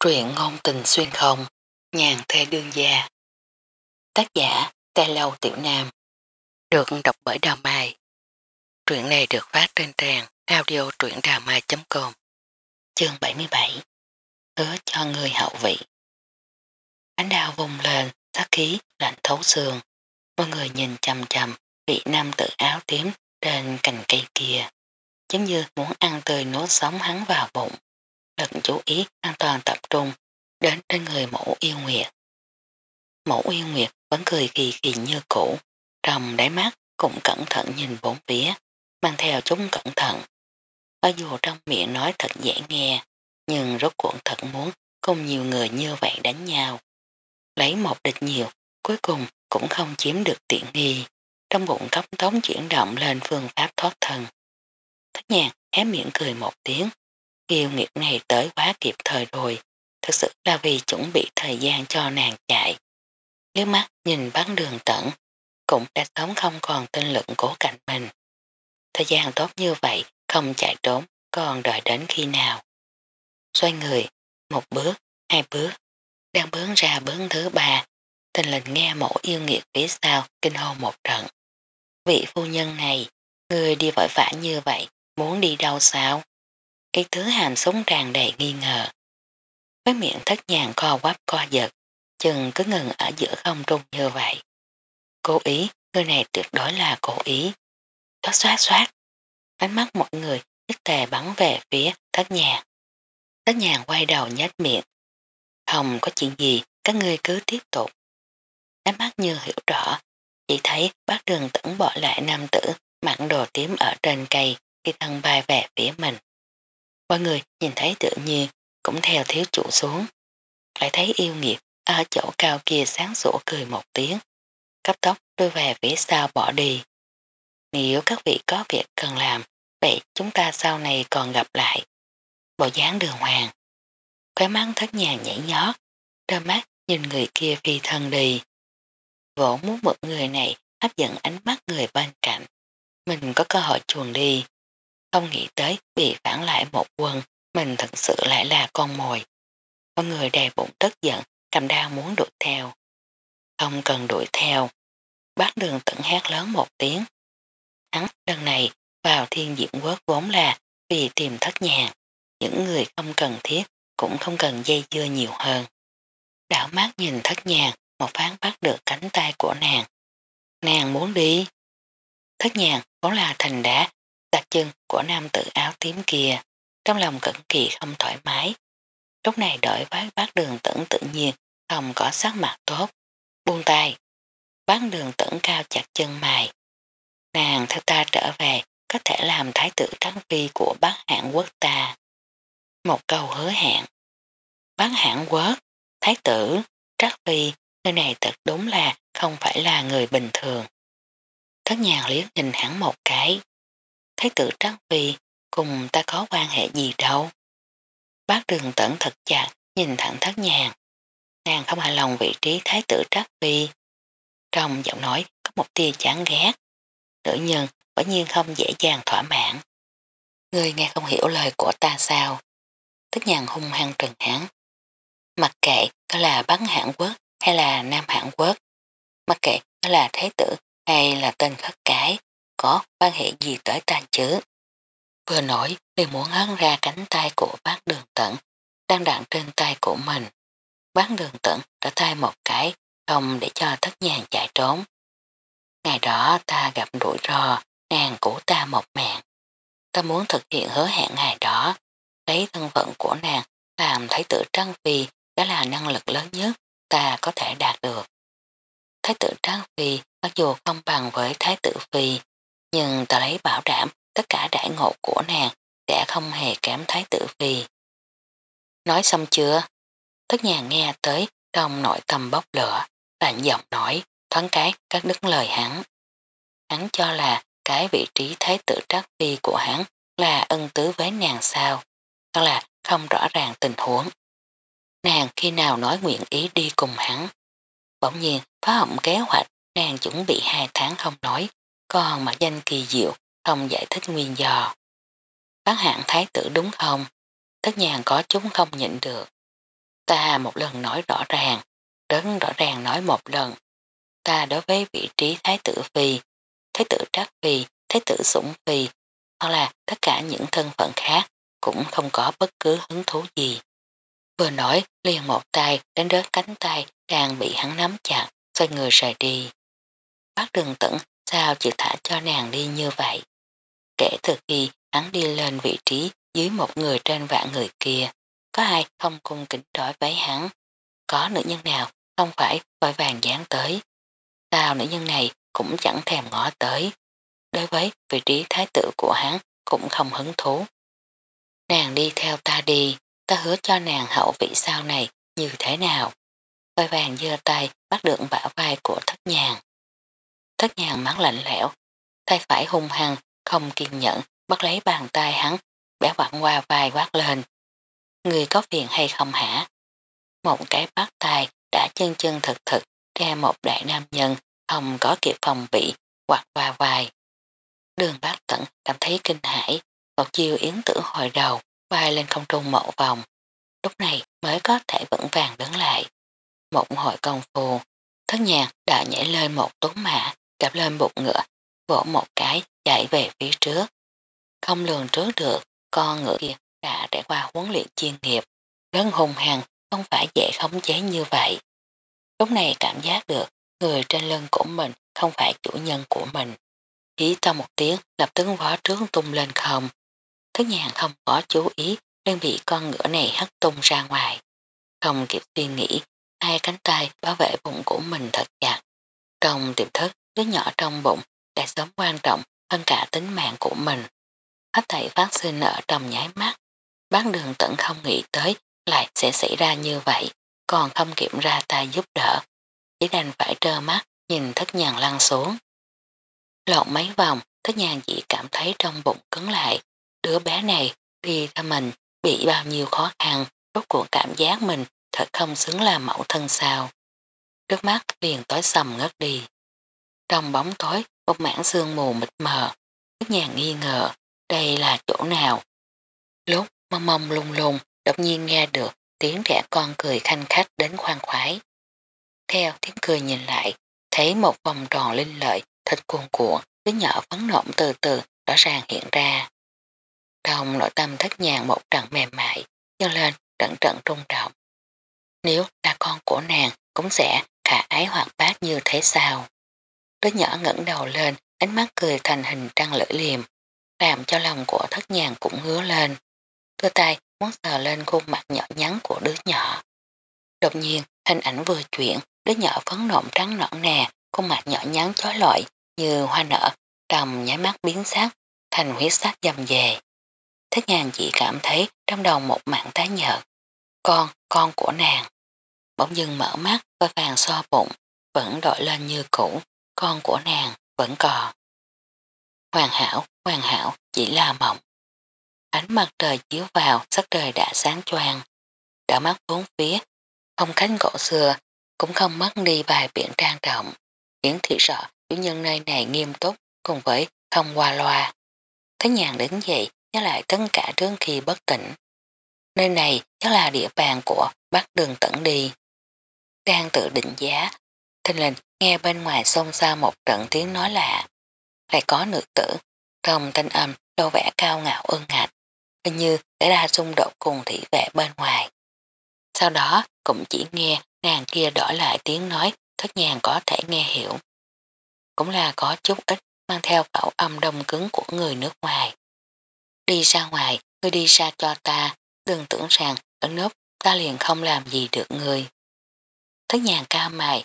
Truyện ngôn tình xuyên không, nhàn thê đương gia. Tác giả, Tê Lâu Tiểu Nam. Được đọc bởi Đào Mai. Truyện này được phát trên trang audio truyệnđàmai.com Chương 77 Hứa cho người hậu vị Ánh đào vùng lên, sát khí, lạnh thấu xương. Mọi người nhìn chầm chầm vị nam tự áo tím trên cành cây kia. Giống như muốn ăn tươi nốt sống hắn vào bụng. Lần chú ý an toàn tập trung đến trên người mẫu yêu nguyệt. Mẫu yêu nguyệt vẫn cười kỳ kỳ như cũ, trong đáy mắt cũng cẩn thận nhìn bốn phía, mang theo chúng cẩn thận. Ở dù trong miệng nói thật dễ nghe, nhưng rốt cuộn thật muốn không nhiều người như vậy đánh nhau. Lấy một địch nhiều, cuối cùng cũng không chiếm được tiện nghi, trong bụng cấp tống chuyển động lên phương pháp thoát thân. Thất nhạc hé miệng cười một tiếng, yêu nghiệt này tới quá kịp thời rồi, thật sự là vì chuẩn bị thời gian cho nàng chạy. Nếu mắt nhìn bắn đường tận, cũng đã sớm không còn tinh lực cố cạnh mình. Thời gian tốt như vậy, không chạy trốn, còn đợi đến khi nào. Xoay người, một bước, hai bước, đang bướng ra bướng thứ ba, tình lình nghe mẫu yêu nghiệt phía sau kinh hô một trận. Vị phu nhân này, người đi vội vã như vậy, muốn đi đâu sao? Cái thứ hàm súng tràn đầy nghi ngờ. Với miệng thất nhàng co quắp co giật, chừng cứ ngừng ở giữa không trung như vậy. Cố ý, người này tuyệt đối là cố ý. Đó xoát xoát, ánh mắt mọi người nhất tề bắn về phía thất nhàng. Thất nhàng quay đầu nhát miệng. Không có chuyện gì, các ngươi cứ tiếp tục. Ánh mắt như hiểu rõ, chỉ thấy bác đường tẩn bỏ lại nam tử mặn đồ tím ở trên cây khi thân bay về phía mình. Mọi người nhìn thấy tự nhiên cũng theo thiếu chủ xuống. Lại thấy yêu nghiệt ở chỗ cao kia sáng sủa cười một tiếng. Cấp tốc đôi về phía sau bỏ đi. Nếu các vị có việc cần làm, vậy chúng ta sau này còn gặp lại. Bộ dáng đường hoàng. Khóe mắt thất nhàng nhảy nhót, đôi mắt nhìn người kia phi thân đi. Vỗ muốn một người này hấp dẫn ánh mắt người bên cạnh. Mình có cơ hội chuồn đi. Không nghĩ tới bị phản lại một quần mình thật sự lại là con mồi. con người đầy bụng tức giận, cầm đao muốn đuổi theo. Không cần đuổi theo. Bác đường tận hát lớn một tiếng. Hắn lần này vào thiên diện quốc vốn là vì tìm thất nhàng. Những người không cần thiết cũng không cần dây dưa nhiều hơn. Đảo mắt nhìn thất nhàng một phán bắt được cánh tay của nàng. Nàng muốn đi. Thất nhàng vốn là thành đá đặt chân của nam tử áo tím kia. Trong lòng cẩn kỳ không thoải mái. Lúc này đợi bác bác đường tẩn tự nhiên không có sắc mặt tốt. Buông tay. Bác đường tẩn cao chặt chân mày. Nàng theo ta trở về có thể làm thái tử trắng phi của bác hạng quốc ta. Một câu hứa hẹn. Bác hạng quốc, thái tử, trắc phi, nơi này thật đúng là không phải là người bình thường. Thất nhàng liếc nhìn hẳn một cái. Thái tử trắc phi cùng ta có quan hệ gì đâu. Bác đường tẩn thật chặt, nhìn thẳng thất nhàng. Nàng không hài lòng vị trí thái tử trắc phi. Trong giọng nói có một tia chán ghét. Nữ nhân quả nhiên không dễ dàng thỏa mãn. Người nghe không hiểu lời của ta sao. Thất nhàng hung hăng trừng hắn. Mặc kệ có là bắn Hàn Quốc hay là Nam Hàn Quốc. Mặc kệ có là thái tử hay là tên khất cái. Có quan hệ gì tới ta chứ. Vừa nổi liền muốn hấn ra cánh tay của bác đường tận đang đặn trên tay của mình. Bác đường tận đã tay một cái không để cho thất nhàng chạy trốn. Ngày đó ta gặp rủi ro nàng của ta một mạng. Ta muốn thực hiện hứa hẹn ngày đó, lấy thân phận của nàng, làm thái tử Trăng Phi đó là năng lực lớn nhất ta có thể đạt được. Thái tử Trăng Phi mặc dù không bằng với Thái tử Phi nhưng ta lấy bảo đảm tất cả đại ngộ của nàng sẽ không hề kém thái tử phi. Nói xong chưa? Tất nhà nghe tới trong nội tâm bốc lửa, lạnh giọng nói, thoáng cái các đức lời hắn. Hắn cho là cái vị trí thái tử trác phi của hắn là ân tứ với nàng sao, hoặc là không rõ ràng tình huống. Nàng khi nào nói nguyện ý đi cùng hắn. Bỗng nhiên phá hỏng kế hoạch nàng chuẩn bị hai tháng không nói, còn mặt danh kỳ diệu không giải thích nguyên do. Bác hạng thái tử đúng không? Tất nhàng có chúng không nhịn được. ta một lần nói rõ ràng, rất rõ ràng nói một lần. Ta đối với vị trí thái tử phi, thái tử trác phi, thái tử sủng phi, hoặc là tất cả những thân phận khác cũng không có bất cứ hứng thú gì. Vừa nói liền một tay đánh rớt cánh tay đang bị hắn nắm chặt, xoay người rời đi. Bác đường tẩn sao chỉ thả cho nàng đi như vậy. Kể từ khi hắn đi lên vị trí dưới một người trên vạn người kia, có ai không cung kính đối với hắn, có nữ nhân nào không phải vội vàng dán tới. Sao nữ nhân này cũng chẳng thèm ngó tới. Đối với vị trí thái tử của hắn cũng không hứng thú. Nàng đi theo ta đi, ta hứa cho nàng hậu vị sau này như thế nào. Vội vàng dơ tay bắt được bả vai của thất nhàng. Thất nhàng mắt lạnh lẽo, tay phải hung hăng, không kiên nhẫn, bắt lấy bàn tay hắn, bẻ vặn qua vai quát lên. Người có phiền hay không hả? Một cái bắt tay đã chân chân thực thực ra một đại nam nhân không có kịp phòng bị hoặc qua vai. Đường bác tận cảm thấy kinh hãi, một chiêu yến tử hồi đầu, vai lên không trung mộ vòng. Lúc này mới có thể vững vàng đứng lại. Một hồi công phu, thất nhạc đã nhảy lên một tốn mã, đạp lên bụng ngựa, vỗ một cái chạy về phía trước. Không lường trước được, con ngựa kia đã trải qua huấn luyện chuyên nghiệp, lớn hùng hằng không phải dễ khống chế như vậy. Lúc này cảm giác được người trên lưng của mình không phải chủ nhân của mình. Chỉ sau một tiếng lập tướng vó trướng tung lên không. Thức nhàn không có chú ý nên bị con ngựa này hất tung ra ngoài. Không kịp suy nghĩ, hai cánh tay bảo vệ bụng của mình thật chặt. Trong tiềm thức, đứa nhỏ trong bụng đã sớm quan trọng hơn cả tính mạng của mình. Hết thảy phát sinh ở trong nháy mắt. Bán đường tận không nghĩ tới lại sẽ xảy ra như vậy, còn không kiểm ra tay giúp đỡ. Chỉ đành phải trơ mắt nhìn thất nhàn lăn xuống. Lộn mấy vòng, thất nhàn chỉ cảm thấy trong bụng cứng lại. Đứa bé này đi theo mình bị bao nhiêu khó khăn, rốt cuộc cảm giác mình thật không xứng là mẫu thân sao. Trước mắt liền tối sầm ngất đi. Trong bóng tối, một mảng sương mù mịt mờ, các nhàn nghi ngờ, đây là chỗ nào. Lúc mong mong lung lung, đột nhiên nghe được tiếng trẻ con cười khanh khách đến khoan khoái. Theo tiếng cười nhìn lại, thấy một vòng tròn linh lợi, thịt cuồn cuộn, cứ nhỏ phấn nộm từ từ rõ ràng hiện ra. Trong nội tâm thất nhàng một trận mềm mại, dâng lên trận trận trung trọng. Nếu là con của nàng cũng sẽ khả ái hoạt bát như thế sao. Đứa nhỏ ngẩng đầu lên, ánh mắt cười thành hình trăng lưỡi liềm, làm cho lòng của thất nhàng cũng ngứa lên. Đưa tay muốn sờ lên khuôn mặt nhỏ nhắn của đứa nhỏ. Đột nhiên, hình ảnh vừa chuyển, đứa nhỏ phấn nộm trắng nõn nè, khuôn mặt nhỏ nhắn chói lọi như hoa nở, trầm nháy mắt biến sắc, thành huyết sắc dầm về. Thất nhàng chỉ cảm thấy trong đầu một mạng tái nhợt. Con, con của nàng. Bỗng dưng mở mắt và vàng so bụng, vẫn đội lên như cũ, con của nàng vẫn còn. Hoàn hảo, hoàn hảo, chỉ là mộng. Ánh mặt trời chiếu vào, sắc trời đã sáng choang. Đã mắt bốn phía, không cánh cổ xưa, cũng không mất đi vài biển trang trọng. Hiển thị rõ chủ nhân nơi này nghiêm túc cùng với không qua loa. Thế nhàn đứng dậy nhớ lại tất cả trước khi bất tỉnh. Nơi này chắc là địa bàn của bác đường tẩn đi. Đang tự định giá, thình lình nghe bên ngoài xông ra một trận tiếng nói lạ. Lại có nữ tử, trong thanh âm đô vẻ cao ngạo ơn ngạch, hình như đã ra xung đột cùng thị vệ bên ngoài. Sau đó cũng chỉ nghe nàng kia đổi lại tiếng nói thất nhàng có thể nghe hiểu. Cũng là có chút ít mang theo khẩu âm đông cứng của người nước ngoài. Đi ra ngoài, ngươi đi ra cho ta, đừng tưởng rằng ở nấp ta liền không làm gì được ngươi. Thất nhàng ca mày,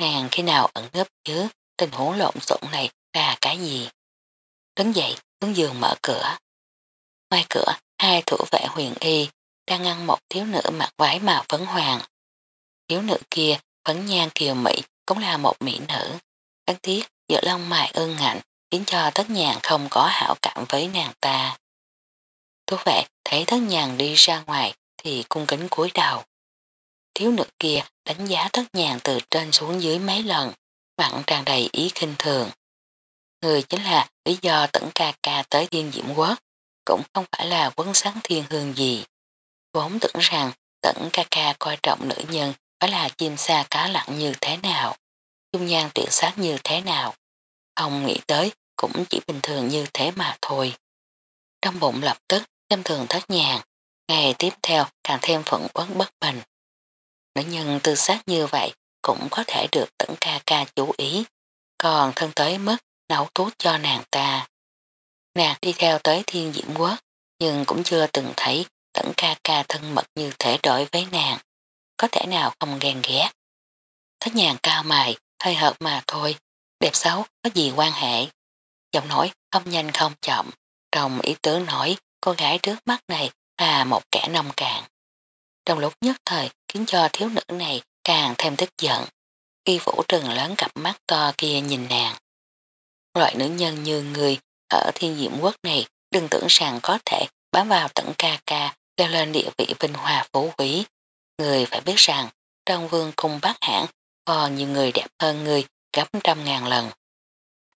nàng khi nào ẩn nấp chứ, tình huống lộn xộn này là cái gì? Đứng dậy, hướng giường mở cửa. Ngoài cửa, hai thủ vệ huyền y đang ngăn một thiếu nữ mặc váy màu phấn hoàng. Thiếu nữ kia, phấn nhan kiều mỹ, cũng là một mỹ nữ. Đáng tiếc, giữa lông mài ương ngạnh, khiến cho tất nhàn không có hảo cảm với nàng ta. Thú vệ thấy thất nhàn đi ra ngoài thì cung kính cúi đầu. Thiếu nữ kia đánh giá thất nhàn từ trên xuống dưới mấy lần, mặn tràn đầy ý kinh thường. Người chính là lý do tẩn ca ca tới thiên diễm quốc, cũng không phải là quấn sáng thiên hương gì. Vốn tưởng rằng tận ca ca coi trọng nữ nhân phải là chim sa cá lặng như thế nào, dung nhan tuyệt sát như thế nào. Ông nghĩ tới cũng chỉ bình thường như thế mà thôi. Trong bụng lập tức xem thường thất nhàng, ngày tiếp theo càng thêm phận quấn bất bình. Nữ nhân tư sát như vậy cũng có thể được tận ca ca chú ý, còn thân tới mức nấu thuốc cho nàng ta. Nàng đi theo tới thiên diễm quốc, nhưng cũng chưa từng thấy tận ca ca thân mật như thể đổi với nàng. Có thể nào không ghen ghét. Thất nhàng cao mày, hơi hợt mà thôi, đẹp xấu có gì quan hệ. Giọng nói không nhanh không chậm, trong ý tứ nói cô gái trước mắt này là một kẻ nông cạn. Trong lúc nhất thời khiến cho thiếu nữ này càng thêm tức giận. Y vũ trừng lớn cặp mắt to kia nhìn nàng. Loại nữ nhân như người ở thiên diệm quốc này, đừng tưởng rằng có thể bám vào tận ca ca, leo lên địa vị vinh hòa phú quý. Người phải biết rằng trong vương cung bác hãng còn nhiều người đẹp hơn người gấp trăm ngàn lần.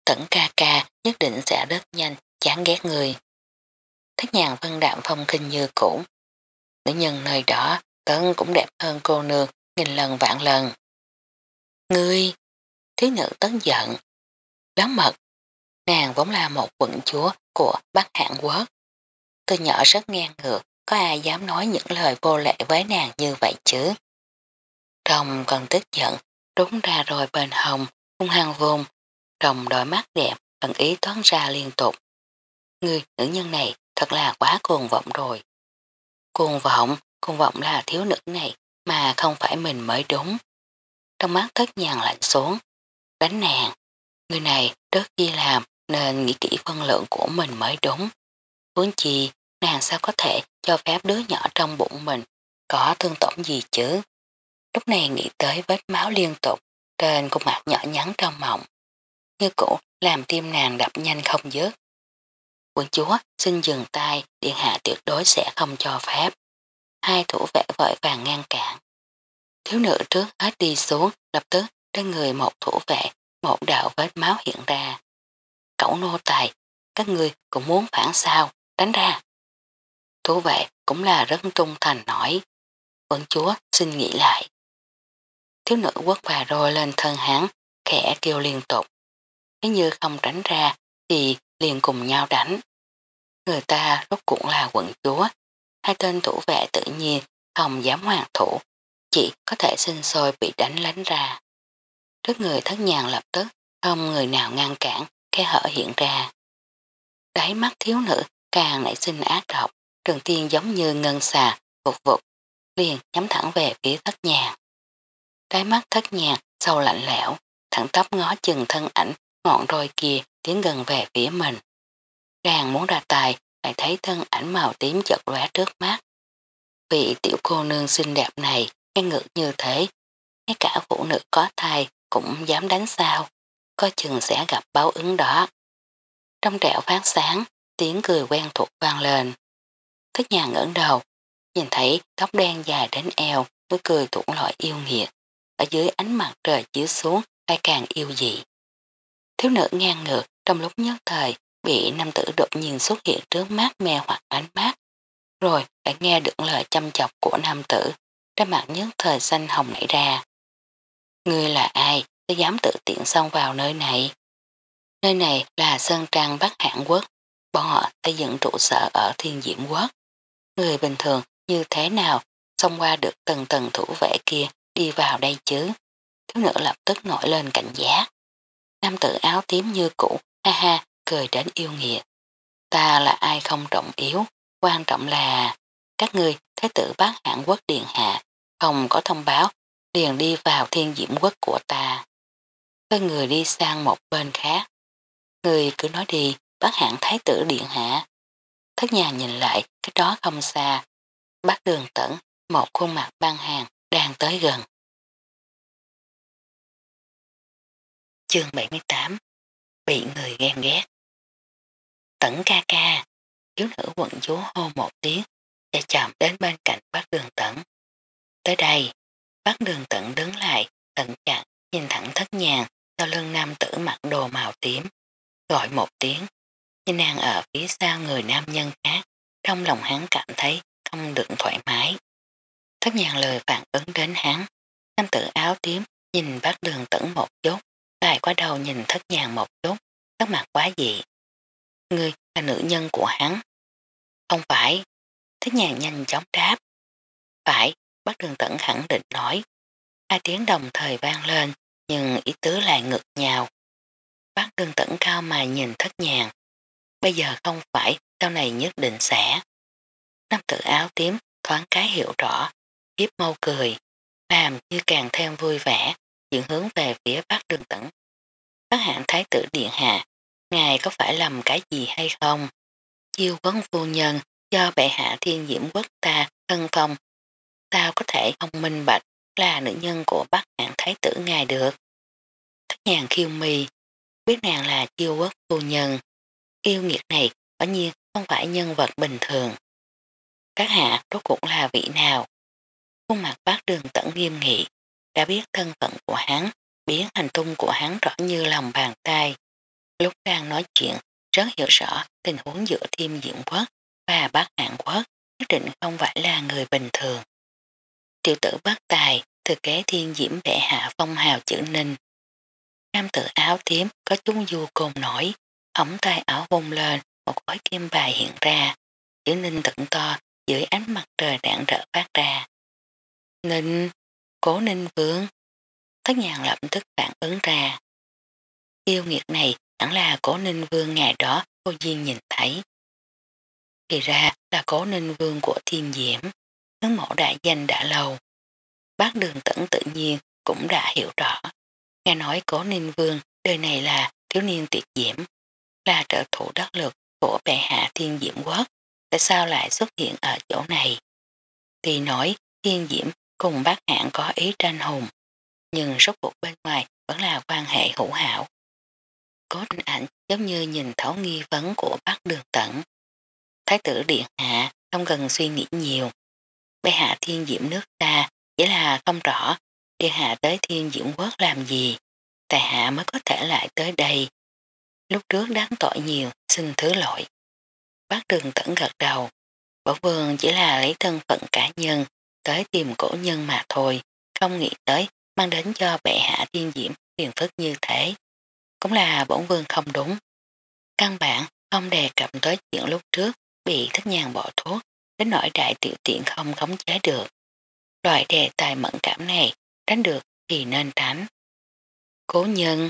Tẩn ca ca nhất định sẽ rất nhanh chán ghét người. Thất nhàng vân đạm phong kinh như cũ. Nữ nhân nơi đó tấn cũng đẹp hơn cô nương nghìn lần vạn lần. Ngươi, thiếu nữ tấn giận. Lớn mật, nàng vốn là một quận chúa của Bắc hạng Quốc. Từ nhỏ rất ngang ngược, có ai dám nói những lời vô lệ với nàng như vậy chứ? Rồng còn tức giận, đúng ra rồi bên hồng, hung hăng vùng, rồng đôi mắt đẹp, bằng ý toán ra liên tục. Người nữ nhân này thật là quá cuồng vọng rồi. Cuồng vọng, cuồng vọng là thiếu nữ này mà không phải mình mới đúng. Trong mắt thất nhàng lạnh xuống, đánh nàng. Người này rất chi làm nên nghĩ kỹ phân lượng của mình mới đúng. Vốn chi, nàng sao có thể cho phép đứa nhỏ trong bụng mình có thương tổn gì chứ. Lúc này nghĩ tới vết máu liên tục trên khuôn mặt nhỏ nhắn trong mộng. Như cũ làm tim nàng đập nhanh không dứt. Quân chúa xin dừng tay, điện hạ tuyệt đối sẽ không cho phép. Hai thủ vệ vội vàng ngăn cản. Thiếu nữ trước hết đi xuống, lập tức trên người một thủ vệ, một đạo vết máu hiện ra. Cậu nô tài, các người cũng muốn phản sao, đánh ra. Thủ vệ cũng là rất trung thành nổi. Quân chúa xin nghĩ lại. Thiếu nữ quất bà rồi lên thân hắn, khẽ kêu liên tục. Nếu như không tránh ra thì liền cùng nhau đánh. Người ta rốt cũng là quận chúa, hai tên thủ vệ tự nhiên không dám hoàn thủ, chỉ có thể sinh sôi bị đánh lánh ra. Trước người thất nhàng lập tức, không người nào ngăn cản, khe hở hiện ra. Đáy mắt thiếu nữ càng nảy sinh ác độc, trường tiên giống như ngân xà, vụt vụt, liền nhắm thẳng về phía thất nhàng. Đáy mắt thất nhàng sâu lạnh lẽo, thẳng tóc ngó chừng thân ảnh ngọn roi kia tiến gần về phía mình. Càng muốn ra tài lại thấy thân ảnh màu tím chợt lóe trước mắt. Vị tiểu cô nương xinh đẹp này ngang ngược như thế, ngay cả phụ nữ có thai cũng dám đánh sao, có chừng sẽ gặp báo ứng đó. Trong trẻo phát sáng, tiếng cười quen thuộc vang lên. Thích nhà ngẩng đầu, nhìn thấy tóc đen dài đến eo, với cười thủng loại yêu nghiệt. Ở dưới ánh mặt trời chiếu xuống lại càng yêu dị. Thiếu nữ ngang ngược trong lúc nhất thời bị nam tử đột nhiên xuất hiện trước mắt mè hoặc ánh mắt. Rồi lại nghe được lời chăm chọc của nam tử, ra mặt nhất thời xanh hồng nảy ra. Ngươi là ai, sẽ dám tự tiện xông vào nơi này? Nơi này là Sơn Trang Bắc Hàn Quốc, bọn họ xây dựng trụ sở ở Thiên Diễm Quốc. Người bình thường như thế nào xông qua được tầng tầng thủ vệ kia đi vào đây chứ? Thiếu nữ lập tức nổi lên cảnh giác. Nam tử áo tím như cũ, ha ha, cười đến yêu nghiệt. Ta là ai không trọng yếu, quan trọng là các ngươi thế tử bác hạng quốc điện hạ, không có thông báo, liền đi vào thiên diễm quốc của ta. Có người đi sang một bên khác. Người cứ nói đi, bác hạng thái tử điện hạ. Thất nhà nhìn lại, cái đó không xa. Bác đường tẩn, một khuôn mặt băng hàng, đang tới gần. Chương 78 Bị người ghen ghét Tẩn ca ca, thiếu nữ quận chúa hô một tiếng và chạm đến bên cạnh bác đường tẩn. Tới đây, bác đường tẩn đứng lại, tận chặt, nhìn thẳng thất nhàng sau lưng nam tử mặc đồ màu tím. Gọi một tiếng, nhìn nàng ở phía sau người nam nhân khác, trong lòng hắn cảm thấy không được thoải mái. Thất nhàng lời phản ứng đến hắn. Nam tử áo tím nhìn bác đường tẩn một chút, lại qua đầu nhìn thất nhàng một chút, sắc mặt quá dị. Ngươi là nữ nhân của hắn. Không phải. Thất nhàng nhanh chóng đáp. Phải, bác đường tẩn khẳng định nói. Hai tiếng đồng thời vang lên, nhưng ý tứ lại ngược nhau. Bác đường tẩn cao mà nhìn thất nhàng. Bây giờ không phải, sau này nhất định sẽ. Nam tử áo tím thoáng cái hiểu rõ, hiếp mâu cười, làm như càng thêm vui vẻ, chuyển hướng về phía bác đường tẩn. Bác hạng thái tử điện hạ, ngài có phải làm cái gì hay không? Chiêu vấn phu nhân do bệ hạ thiên diễm quốc ta thân phong. Sao có thể không minh bạch là nữ nhân của bác hạng thái tử ngài được? Thất nhàng khiêu mi, biết nàng là chiêu quốc phu nhân. Yêu nghiệt này quả nhiên không phải nhân vật bình thường. Các hạ rốt cũng là vị nào? Khuôn mặt bác đường tận nghiêm nghị, đã biết thân phận của hắn, biến hành tung của hắn rõ như lòng bàn tay. Lúc đang nói chuyện, rất hiểu rõ tình huống giữa thiên diện quốc và bác hạng quốc nhất định không phải là người bình thường. Tiểu tử bác tài, thừa kế thiên diễm bệ hạ phong hào chữ ninh. Nam tử áo tím có chúng du cồn nổi, ống tay áo vung lên, một khối kim bài hiện ra, chữ ninh tận to dưới ánh mặt trời đạn rỡ phát ra. Ninh, cố ninh vương. Thất nhàng lập tức phản ứng ra. Yêu nghiệt này hẳn là cố ninh vương ngày đó cô duyên nhìn thấy. Thì ra là cố ninh vương của thiên diễm, hướng mẫu đại danh đã lâu. Bác đường tẩn tự nhiên cũng đã hiểu rõ. Nghe nói cố ninh vương đời này là thiếu niên tuyệt diễm, là trợ thủ đắc lực của bệ hạ thiên diễm quốc, tại sao lại xuất hiện ở chỗ này? Thì nói thiên diễm cùng bác hạng có ý tranh hùng, nhưng rốt cuộc bên ngoài vẫn là quan hệ hữu hảo. Có hình ảnh giống như nhìn thấu nghi vấn của bác đường Tận Thái tử điện hạ không cần suy nghĩ nhiều. Bệ hạ thiên diễm nước ta chỉ là không rõ điện hạ tới thiên diễm quốc làm gì. Tài hạ mới có thể lại tới đây. Lúc trước đáng tội nhiều, xin thứ lỗi. Bác đường tẩn gật đầu. Bảo vương chỉ là lấy thân phận cá nhân tới tìm cổ nhân mà thôi, không nghĩ tới mang đến cho bệ hạ thiên diễm phiền phức như thế. Cũng là bổn vương không đúng. Căn bản không đề cập tới chuyện lúc trước bị thất nhàng bỏ thuốc, đến nỗi đại tiểu tiện không khống chế được. Loại đề tài mẫn cảm này, tránh được thì nên tránh. Cố nhân,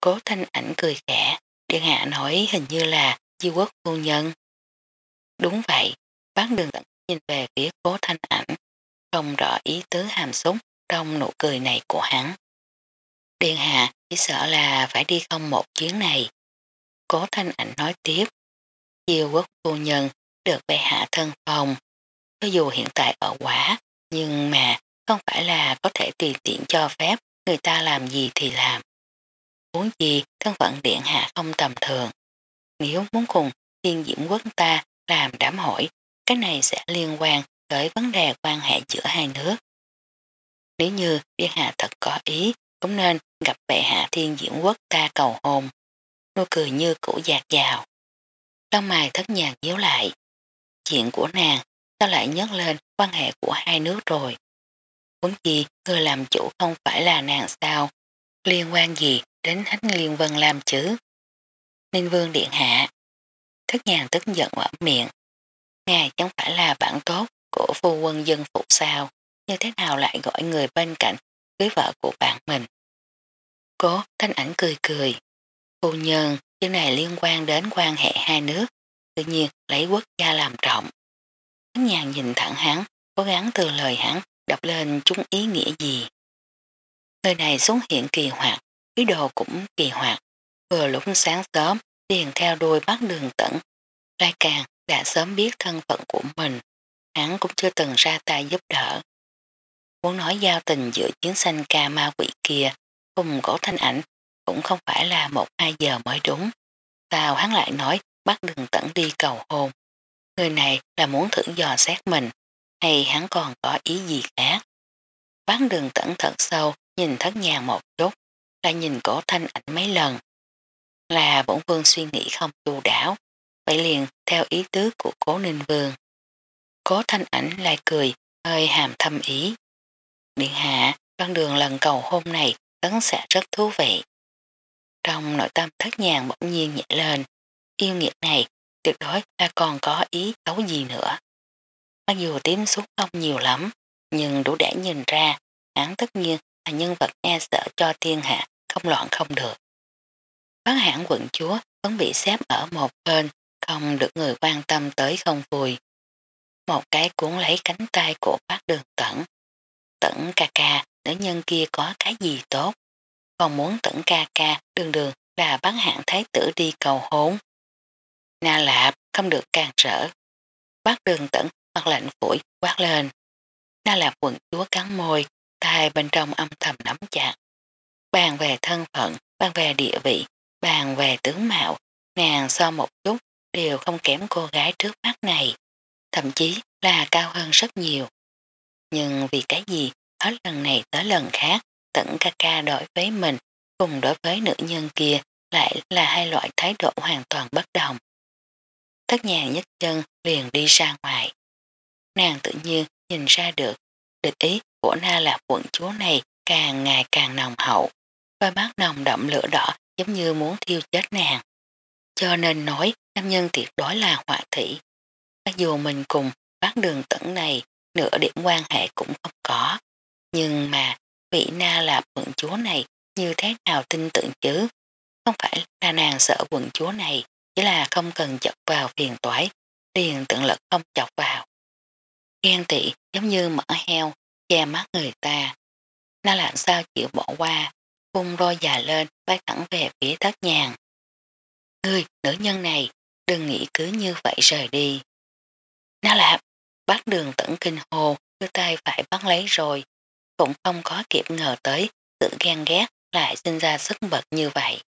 cố thanh ảnh cười khẽ, điện hạ nói hình như là di quốc phu nhân. Đúng vậy, bán đường tận nhìn về phía cố thanh ảnh, không rõ ý tứ hàm súng trong nụ cười này của hắn. Điện hạ chỉ sợ là phải đi không một chuyến này. Cố thanh ảnh nói tiếp, chiều quốc phu nhân được bệ hạ thân phòng, cho dù hiện tại ở quả, nhưng mà không phải là có thể tùy tiện cho phép người ta làm gì thì làm. Muốn gì thân phận điện hạ không tầm thường. Nếu muốn cùng thiên diễm quốc ta làm đám hỏi, cái này sẽ liên quan tới vấn đề quan hệ giữa hai nước. Nếu như Điện Hạ thật có ý, cũng nên gặp bệ hạ thiên diễn quốc ta cầu hôn. Nô cười như cũ dạt dào. Lông mài thất nhàng díu lại. Chuyện của nàng sao lại nhớ lên quan hệ của hai nước rồi. Muốn gì người làm chủ không phải là nàng sao? Liên quan gì đến Thánh Liên Vân làm chứ? Ninh Vương Điện Hạ. Thất nhàng tức giận mở miệng. Ngài chẳng phải là bản tốt của phu quân dân phụ sao, như thế nào lại gọi người bên cạnh cưới vợ của bạn mình. Cố thanh ảnh cười cười. Phu nhân, chuyện này liên quan đến quan hệ hai nước, tự nhiên lấy quốc gia làm trọng. Hắn nhàn nhìn thẳng hắn, cố gắng từ lời hắn đọc lên chúng ý nghĩa gì. Người này xuất hiện kỳ hoạt, ý đồ cũng kỳ hoạt, vừa lúc sáng sớm liền theo đuôi bắt đường tận, Lai càng đã sớm biết thân phận của mình, hắn cũng chưa từng ra tay giúp đỡ. Muốn nói giao tình giữa chiến sanh ca ma quỷ kia cùng cổ thanh ảnh cũng không phải là một hai giờ mới đúng. Sao hắn lại nói bắt đường tận đi cầu hôn. Người này là muốn thử dò xét mình, hay hắn còn có ý gì khác. Bán đường tận thật sâu, nhìn thất nhà một chút, lại nhìn cổ thanh ảnh mấy lần. Là bổn vương suy nghĩ không chu đảo vậy liền theo ý tứ của cố ninh vương. Cố thanh ảnh lại cười, hơi hàm thâm ý. Điện hạ, con đường lần cầu hôm này tấn sẽ rất thú vị. Trong nội tâm thất nhàng bỗng nhiên nhẹ lên, yêu nghiệt này tuyệt đối là còn có ý xấu gì nữa. Mặc dù tím xuống không nhiều lắm, nhưng đủ để nhìn ra, hắn tất nhiên là nhân vật e sợ cho thiên hạ, không loạn không được. Bán hãng quận chúa vẫn bị xếp ở một bên, không được người quan tâm tới không vui. Một cái cuốn lấy cánh tay của bác đường tẩn. Tẩn ca ca, nữ nhân kia có cái gì tốt. Còn muốn tẩn ca ca, đường đường là bán hạng thái tử đi cầu hốn. Na lạp, không được càng rỡ Bác đường tẩn mặt lạnh phủi quát lên. Na lạp quần chúa cắn môi, tai bên trong âm thầm nắm chặt. Bàn về thân phận, bàn về địa vị, bàn về tướng mạo, nàng so một chút đều không kém cô gái trước mắt này, thậm chí là cao hơn rất nhiều. Nhưng vì cái gì, hết lần này tới lần khác, tận ca ca đối với mình cùng đối với nữ nhân kia lại là hai loại thái độ hoàn toàn bất đồng. Thất nhàng nhất chân liền đi ra ngoài. Nàng tự nhiên nhìn ra được địch ý của na là quận chúa này càng ngày càng nồng hậu, và bát nồng đậm lửa đỏ giống như muốn thiêu chết nàng. Cho nên nói nam nhân tuyệt đối là họa thị. Mặc dù mình cùng bác đường tẩn này nửa điểm quan hệ cũng không có. Nhưng mà vị na là quận chúa này như thế nào tin tưởng chứ? Không phải là nàng sợ quận chúa này, chỉ là không cần chọc vào phiền toái, liền tượng lực không chọc vào. Ghen tị giống như mỡ heo, che mắt người ta. Na làm sao chịu bỏ qua, phun roi già lên, bay thẳng về phía thất nhàng. Ngươi, nữ nhân này, đừng nghĩ cứ như vậy rời đi. Na lạp, bác đường tẩn kinh hồ, đưa tay phải bắt lấy rồi, cũng không có kịp ngờ tới tự ghen ghét lại sinh ra sức bật như vậy.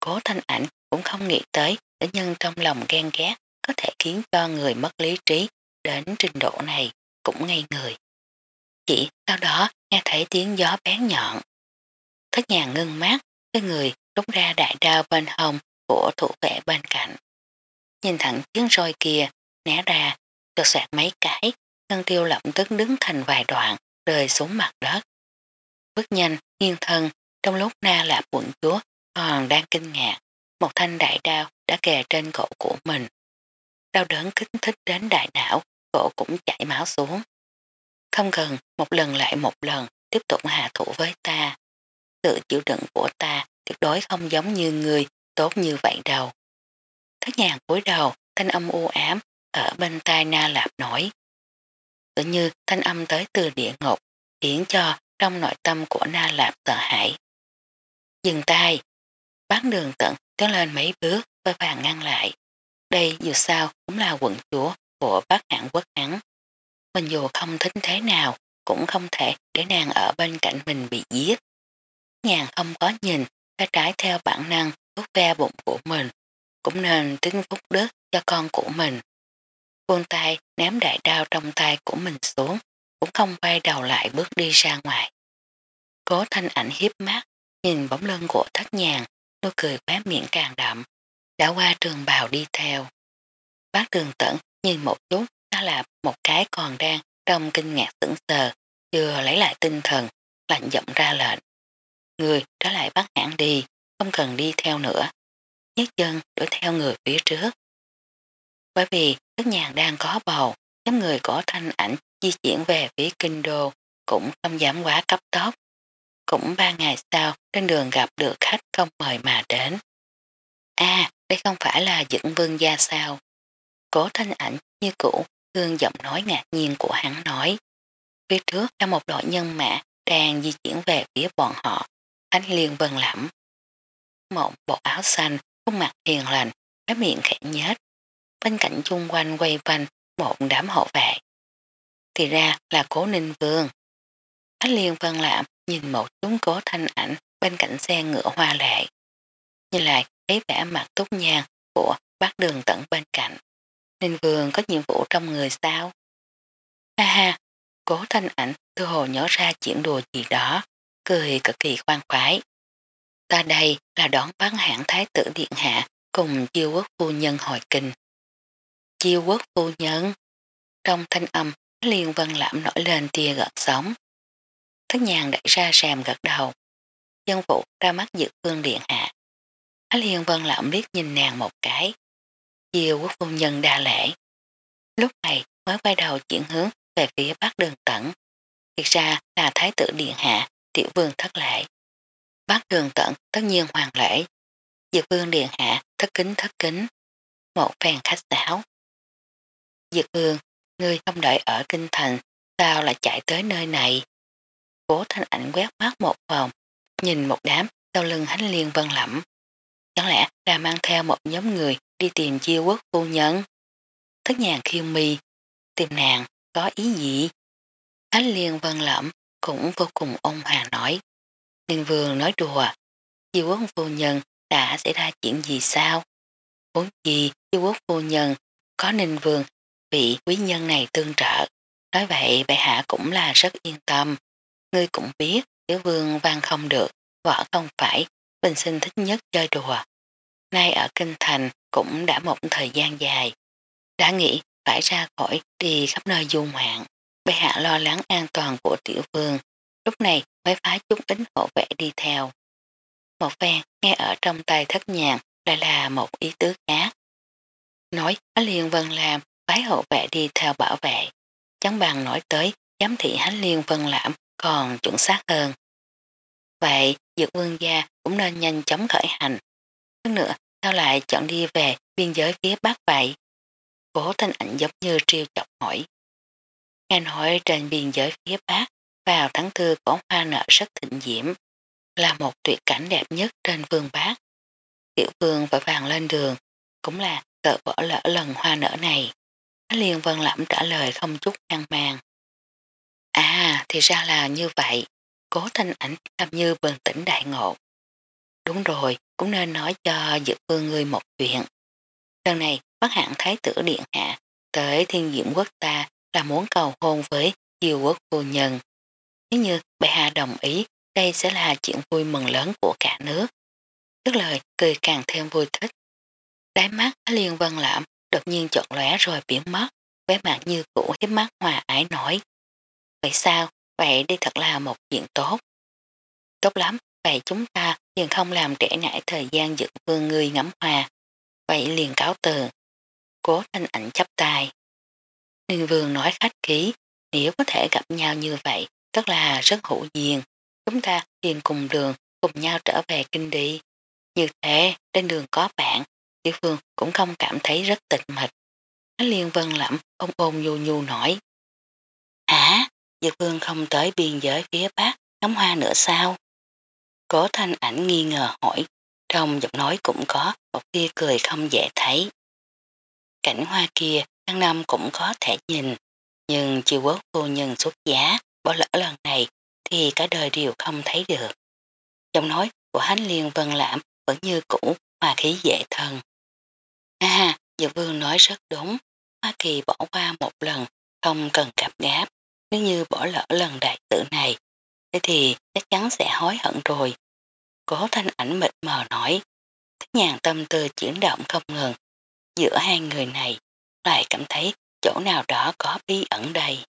Cố thanh ảnh cũng không nghĩ tới nữ nhân trong lòng ghen ghét có thể khiến cho người mất lý trí đến trình độ này cũng ngây người. Chỉ sau đó nghe thấy tiếng gió bén nhọn. Thất nhà ngưng mát, cái người rút ra đại đao bên hồng của thủ vệ bên cạnh. Nhìn thẳng tiếng roi kia, né ra, cho sạc mấy cái, ngân tiêu lập tức đứng thành vài đoạn, rơi xuống mặt đất. Bước nhanh, nghiêng thân, trong lúc na là quận chúa còn đang kinh ngạc, một thanh đại đao đã kề trên cổ của mình. Đau đớn kích thích đến đại não, cổ cũng chảy máu xuống. Không cần một lần lại một lần tiếp tục hạ thủ với ta. Sự chịu đựng của ta tuyệt đối không giống như người tốt như vậy đâu. Thất nhàng cúi đầu, thanh âm u ám ở bên tai na lạp nổi. Tự như thanh âm tới từ địa ngục, khiến cho trong nội tâm của na lạp sợ hãi. Dừng tay, bán đường tận tiến lên mấy bước với vàng ngăn lại. Đây dù sao cũng là quận chúa của bác hạng quốc hắn. Mình dù không thích thế nào cũng không thể để nàng ở bên cạnh mình bị giết. Nhàn không có nhìn, ta trái theo bản năng vuốt ve bụng của mình, cũng nên tính phúc đức cho con của mình. Buông tay ném đại đao trong tay của mình xuống, cũng không quay đầu lại bước đi ra ngoài. Cố thanh ảnh hiếp mắt, nhìn bóng lưng của thất nhàn, nụ cười khóe miệng càng đậm, đã qua trường bào đi theo. Bác trường tẩn nhìn một chút, đó là một cái còn đang trong kinh ngạc sững sờ, chưa lấy lại tinh thần, lạnh giọng ra lệnh. Người trở lại bắt hãng đi, không cần đi theo nữa. Nhất chân đuổi theo người phía trước. Bởi vì tất nhàng đang có bầu, nhóm người có thanh ảnh di chuyển về phía kinh đô cũng không dám quá cấp tốc. Cũng ba ngày sau trên đường gặp được khách không mời mà đến. À, đây không phải là dựng vương gia sao. Cố thanh ảnh như cũ, thương giọng nói ngạc nhiên của hắn nói. Phía trước là một đội nhân mã đang di chuyển về phía bọn họ. Ánh liền vần lẫm. Một bộ áo xanh, khuôn mặt hiền lành, cái miệng khẽ nhết. Bên cạnh chung quanh quay quanh một đám hộ vệ. Thì ra là cố ninh vương. Ánh liên văn lạm nhìn một chúng cố thanh ảnh bên cạnh xe ngựa hoa lệ. Nhìn lại thấy vẻ mặt túc nhang của bác đường tận bên cạnh. Ninh vương có nhiệm vụ trong người sao? Ha ha, cố thanh ảnh tư hồ nhớ ra chuyện đùa gì đó, cười cực kỳ khoan khoái. Ta đây là đón bán hãng thái tử điện hạ cùng chiêu quốc phu nhân hội kinh. Chiêu quốc phu nhân, trong thanh âm Liên vân lãm nổi lên tia gợt sóng Thất nhàng đẩy ra sàm gật đầu. Dân phụ ra mắt dự phương điện hạ. Á Liên vân lãm liếc nhìn nàng một cái. chiêu quốc phu nhân đa lễ. Lúc này mới quay đầu chuyển hướng về phía bắc đường tẩn. Thực ra là thái tử điện hạ, tiểu vương thất lễ. Bác đường tẩn tất nhiên hoàng lễ. Dược vương điện hạ thất kính thất kính. Một phèn khách sáo. Diệt Hương, ngươi không đợi ở kinh thành, sao lại chạy tới nơi này? Cố thanh ảnh quét mắt một vòng, nhìn một đám sau lưng hánh liên vân lẫm. Chẳng lẽ là mang theo một nhóm người đi tìm chiêu quốc phu nhân? Thất nhàng khiêu mi, tìm nàng, có ý gì? Hánh liên vân lẫm cũng vô cùng ôn hòa nói. Ninh vương nói đùa, chiêu quốc phu nhân đã xảy ra chuyện gì sao? Vốn gì chiêu quốc phu nhân có ninh vương vị quý nhân này tương trợ. Nói vậy bệ hạ cũng là rất yên tâm. Ngươi cũng biết tiểu vương văn không được, võ không phải, bình sinh thích nhất chơi đùa. Nay ở Kinh Thành cũng đã một thời gian dài. Đã nghĩ phải ra khỏi đi khắp nơi du ngoạn. Bệ hạ lo lắng an toàn của tiểu vương. Lúc này mới phái chút ít hộ vệ đi theo. Một phen nghe ở trong tay thất nhàng lại là một ý tứ khác. Nói liền vân làm phái hộ vệ đi theo bảo vệ. Chẳng bằng nói tới giám thị hánh liên vân lãm còn chuẩn xác hơn. Vậy dược vương gia cũng nên nhanh chóng khởi hành. Hơn nữa, sao lại chọn đi về biên giới phía bắc vậy? Cố thanh ảnh giống như triêu chọc hỏi. Nghe nói trên biên giới phía bắc vào tháng tư có hoa nợ rất thịnh diễm, là một tuyệt cảnh đẹp nhất trên vương bác. Tiểu vương vội vàng lên đường, cũng là cỡ bỏ lỡ lần hoa nở này. Liên vân lẩm trả lời không chút ngăn màng. À, thì ra là như vậy. Cố thanh ảnh làm như bừng tỉnh đại ngộ. Đúng rồi, cũng nên nói cho dự vương ngươi một chuyện. Lần này, bác hạng thái tử điện hạ tới thiên diễm quốc ta là muốn cầu hôn với diều quốc phu nhân. Nếu như bệ hạ đồng ý, đây sẽ là chuyện vui mừng lớn của cả nước. Tức lời cười càng thêm vui thích. Đáy mắt liên vân lãm đột nhiên chọn lóe rồi biến mất, vẻ mặt như cũ hiếp mắt hòa ái nổi. Vậy sao? Vậy đây thật là một chuyện tốt. Tốt lắm, vậy chúng ta liền không làm trễ nải thời gian dựng vương người ngắm hòa. Vậy liền cáo từ. Cố thanh ảnh chấp tay. Ninh vương nói khách ký, nếu có thể gặp nhau như vậy, tức là rất hữu duyên. Chúng ta liền cùng đường, cùng nhau trở về kinh đi. Như thế, trên đường có bạn, tiểu phương cũng không cảm thấy rất tịch mịch. Liên vân lẩm ôm ôm nhu nhu nổi. Hả? Dược Phương không tới biên giới phía bắc ngắm hoa nữa sao? Cố thanh ảnh nghi ngờ hỏi, trong giọng nói cũng có một tia cười không dễ thấy. Cảnh hoa kia tháng năm cũng có thể nhìn, nhưng chiều quốc phu nhân xuất giá, bỏ lỡ lần này thì cả đời đều không thấy được. Giọng nói của hánh liên vân lãm vẫn như cũ, hòa khí dễ thân. À, Dược Vương nói rất đúng, Hoa Kỳ bỏ qua một lần, không cần cạp gáp, nếu như bỏ lỡ lần đại tử này, thế thì chắc chắn sẽ hối hận rồi. Cố thanh ảnh mịt mờ nói, thích nhàn tâm tư chuyển động không ngừng, giữa hai người này lại cảm thấy chỗ nào đó có bí ẩn đây.